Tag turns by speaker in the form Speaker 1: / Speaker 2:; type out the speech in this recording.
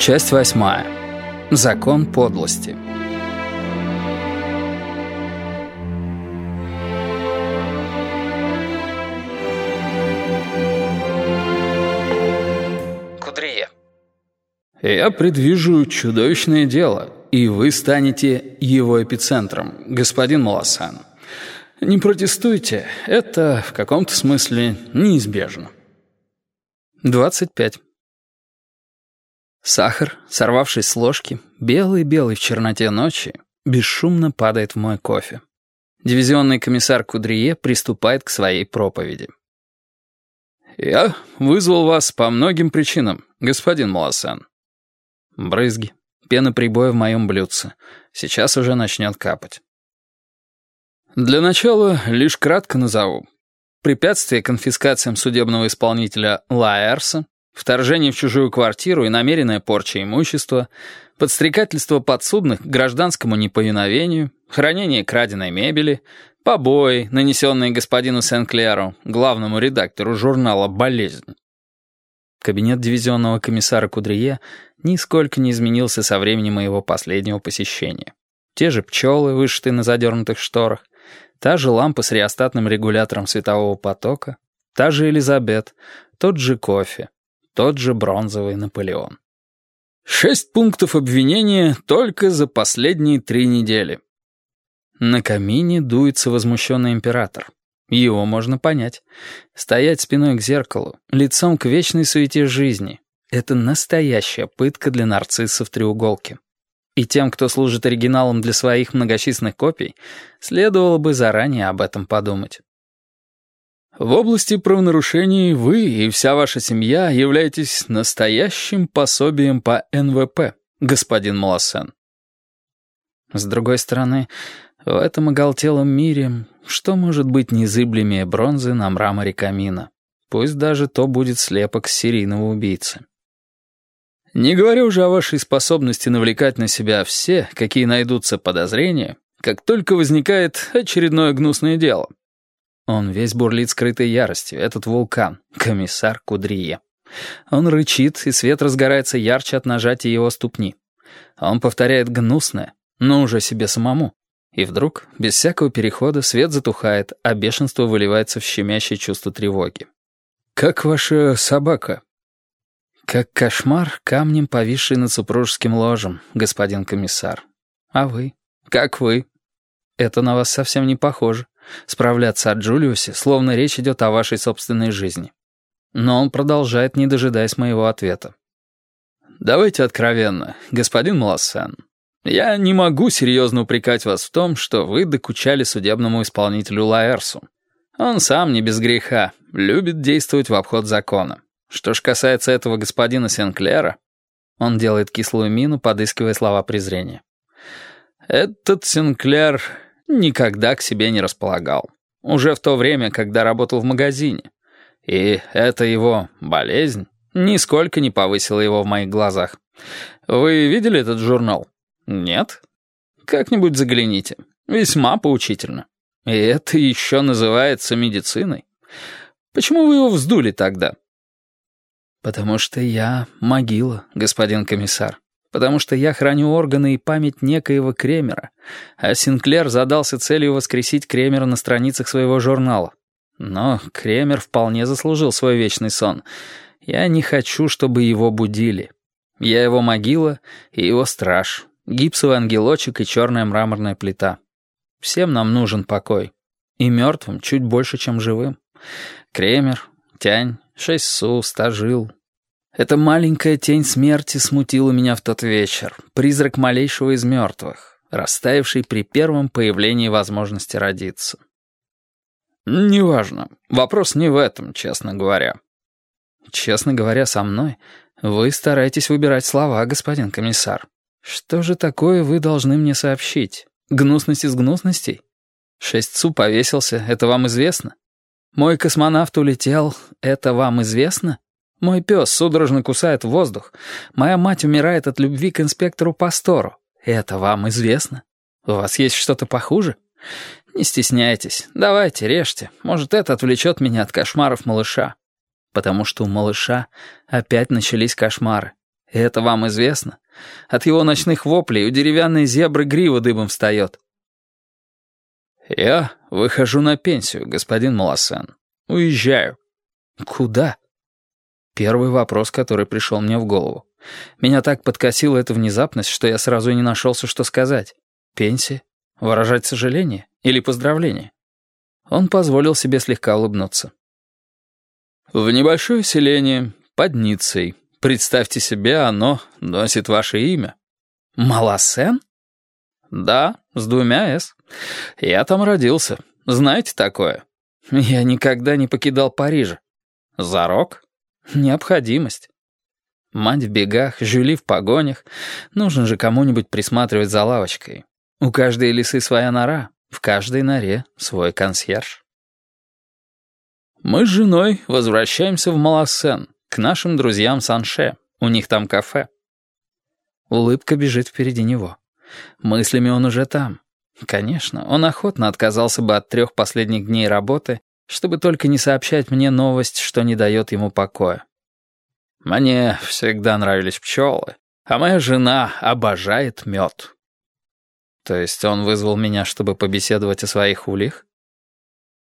Speaker 1: Часть восьмая. Закон подлости. Кудрие. Я предвижу чудовищное дело, и вы станете его эпицентром, господин Маласан. Не протестуйте, это в каком-то смысле неизбежно. 25. Сахар, сорвавшись с ложки, белый-белый в черноте ночи, бесшумно падает в мой кофе. Дивизионный комиссар Кудрие приступает к своей проповеди. «Я вызвал вас по многим причинам, господин Маласан». Брызги, пена прибоя в моем блюдце. Сейчас уже начнет капать. Для начала лишь кратко назову. Препятствие конфискациям судебного исполнителя Лаэрса, вторжение в чужую квартиру и намеренная порча имущества, подстрекательство подсудных к гражданскому неповиновению, хранение краденой мебели, побои, нанесенные господину Сен-Клеру, главному редактору журнала «Болезнь». Кабинет дивизионного комиссара Кудрие нисколько не изменился со времени моего последнего посещения. Те же пчелы, вышитые на задернутых шторах, та же лампа с реостатным регулятором светового потока, та же Элизабет, тот же кофе, тот же бронзовый Наполеон. Шесть пунктов обвинения только за последние три недели. На камине дуется возмущенный император. Его можно понять. Стоять спиной к зеркалу, лицом к вечной суете жизни — это настоящая пытка для нарциссов треуголки. И тем, кто служит оригиналом для своих многочисленных копий, следовало бы заранее об этом подумать. В области правонарушений вы и вся ваша семья являетесь настоящим пособием по НВП, господин Малосен. С другой стороны, в этом оголтелом мире что может быть незыблемее бронзы на мраморе камина? Пусть даже то будет слепок серийного убийцы. Не говоря уже о вашей способности навлекать на себя все, какие найдутся подозрения, как только возникает очередное гнусное дело — он весь бурлит скрытой яростью, этот вулкан, комиссар Кудрие. Он рычит, и свет разгорается ярче от нажатия его ступни. Он повторяет гнусное, но уже себе самому. И вдруг, без всякого перехода, свет затухает, а бешенство выливается в щемящее чувство тревоги. «Как ваша собака?» «Как кошмар, камнем повисший над супружеским ложем, господин комиссар. А вы? Как вы? Это на вас совсем не похоже справляться о Джулиусе, словно речь идет о вашей собственной жизни. Но он продолжает, не дожидаясь моего ответа. «Давайте откровенно, господин Маласан. Я не могу серьезно упрекать вас в том, что вы докучали судебному исполнителю Лаэрсу. Он сам не без греха, любит действовать в обход закона. Что ж касается этого господина Сенклера...» Он делает кислую мину, подыскивая слова презрения. «Этот Сенклер никогда к себе не располагал. Уже в то время, когда работал в магазине. И эта его болезнь нисколько не повысила его в моих глазах. Вы видели этот журнал? Нет? Как-нибудь загляните. Весьма поучительно. И это еще называется медициной. Почему вы его вздули тогда? Потому что я могила, господин комиссар потому что я храню органы и память некоего Кремера, а Синклер задался целью воскресить Кремера на страницах своего журнала. Но Кремер вполне заслужил свой вечный сон. Я не хочу, чтобы его будили. Я его могила и его страж, гипсовый ангелочек и черная мраморная плита. Всем нам нужен покой. И мертвым чуть больше, чем живым. Кремер, Тянь, Шесть Су, Стажил, эта маленькая тень смерти смутила меня в тот вечер, призрак малейшего из мертвых, растаявший при первом появлении возможности родиться. «Неважно. Вопрос не в этом, честно говоря». «Честно говоря, со мной вы стараетесь выбирать слова, господин комиссар. Что же такое вы должны мне сообщить? Гнусность из гнусностей? Шесть повесился, это вам известно? Мой космонавт улетел, это вам известно?» Мой пес судорожно кусает воздух. Моя мать умирает от любви к инспектору Пастору. Это вам известно? У вас есть что-то похуже? Не стесняйтесь. Давайте, режьте. Может, это отвлечет меня от кошмаров малыша. Потому что у малыша опять начались кошмары. Это вам известно? От его ночных воплей у деревянной зебры грива дыбом встает. «Я выхожу на пенсию, господин Малосен. Уезжаю». «Куда?» Первый вопрос, который пришел мне в голову. Меня так подкосила эта внезапность, что я сразу и не нашелся, что сказать. Пенсия? Выражать сожаление? Или поздравление? Он позволил себе слегка улыбнуться. «В небольшое селение, под Ницей. Представьте себе, оно носит ваше имя». «Малосен?» «Да, с двумя «с». Я там родился. Знаете такое?» «Я никогда не покидал Парижа». «Зарок?» «Необходимость». Мать в бегах, Жюли в погонях. Нужно же кому-нибудь присматривать за лавочкой. У каждой лисы своя нора, в каждой норе свой консьерж. Мы с женой возвращаемся в Малассен, к нашим друзьям Санше. У них там кафе. Улыбка бежит впереди него. Мыслями он уже там. Конечно, он охотно отказался бы от трех последних дней работы, чтобы только не сообщать мне новость, что не дает ему покоя. Мне всегда нравились пчелы, а моя жена обожает мед. То есть он вызвал меня, чтобы побеседовать о своих ульях?